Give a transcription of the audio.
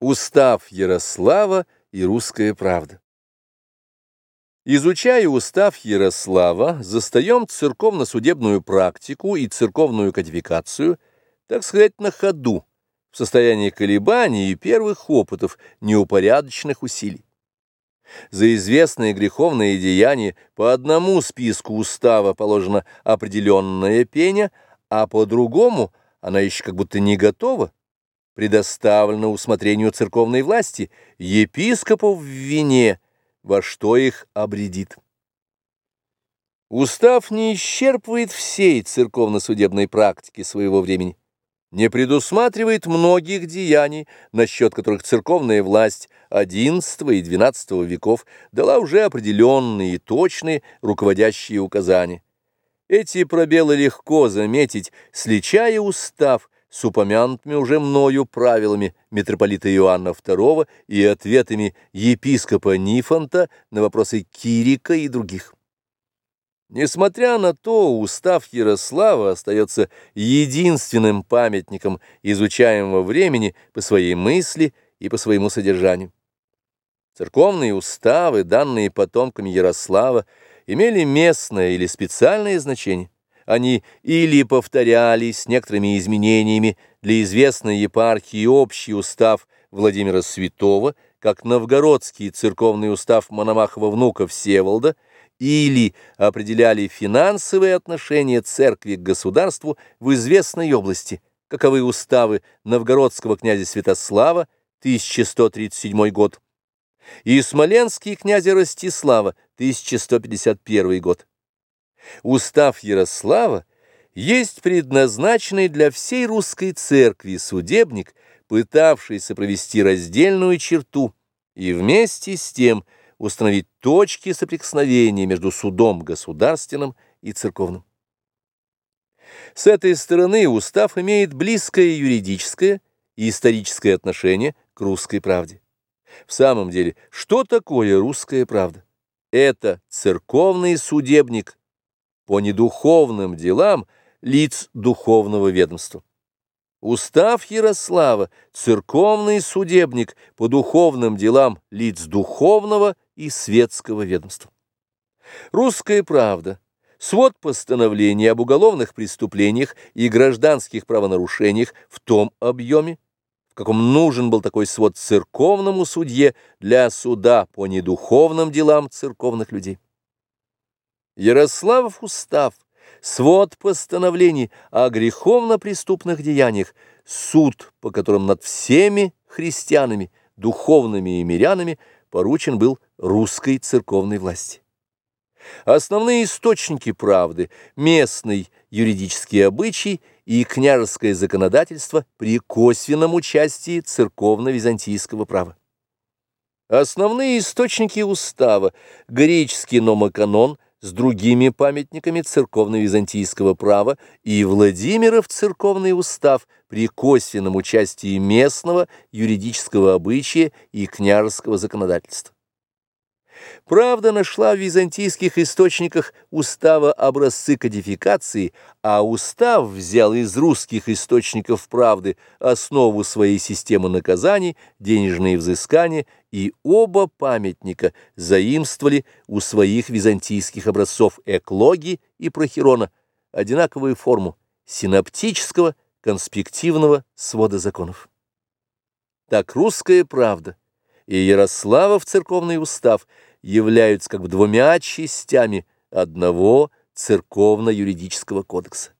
Устав Ярослава и русская правда. Изучая устав Ярослава, застаем церковно-судебную практику и церковную кодификацию, так сказать, на ходу, в состоянии колебаний и первых опытов неупорядоченных усилий. За известные греховные деяния по одному списку устава положена определенная пеня, а по другому она еще как будто не готова, предоставлено усмотрению церковной власти, епископов в вине, во что их обредит. Устав не исчерпывает всей церковно-судебной практики своего времени, не предусматривает многих деяний, насчет которых церковная власть XI и XII веков дала уже определенные и точные руководящие указания. Эти пробелы легко заметить, сличая устав с упомянутыми уже мною правилами митрополита Иоанна II и ответами епископа Нифонта на вопросы Кирика и других. Несмотря на то, устав Ярослава остается единственным памятником изучаемого времени по своей мысли и по своему содержанию. Церковные уставы, данные потомками Ярослава, имели местное или специальное значение. Они или повторялись с некоторыми изменениями для известной епархии общий устав Владимира Святого, как новгородский церковный устав Мономахова внука Всеволода, или определяли финансовые отношения церкви к государству в известной области, каковы уставы новгородского князя Святослава, 1137 год, и смоленский князя Ростислава, 1151 год. Устав Ярослава есть предназначенный для всей русской церкви судебник, пытавшийся провести раздельную черту и вместе с тем установить точки соприкосновения между судом государственным и церковным. С этой стороны устав имеет близкое юридическое и историческое отношение к русской правде. В самом деле, что такое русская правда? Это церковный судебник по недуховным делам лиц духовного ведомства. Устав Ярослава – церковный судебник по духовным делам лиц духовного и светского ведомства. Русская правда – свод постановлений об уголовных преступлениях и гражданских правонарушениях в том объеме, в каком нужен был такой свод церковному судье для суда по недуховным делам церковных людей. Ярославов устав, свод постановлений о греховно-преступных деяниях, суд, по которым над всеми христианами, духовными и мирянами поручен был русской церковной власти. Основные источники правды – местный юридический обычай и княжеское законодательство при косвенном участии церковно-византийского права. Основные источники устава – греческий номоканон – с другими памятниками церковно-византийского права и Владимиров церковный устав при косвенном участии местного юридического обычая и княжеского законодательства. Правда нашла в византийских источниках устава образцы кодификации, а устав взял из русских источников правды основу своей системы наказаний, денежные взыскания, и оба памятника заимствовали у своих византийских образцов эклоги и прохирона одинаковую форму синоптического конспективного свода законов. Так русская правда и Ярославов церковный устав – являются как бы двумя частями одного церковно-юридического кодекса.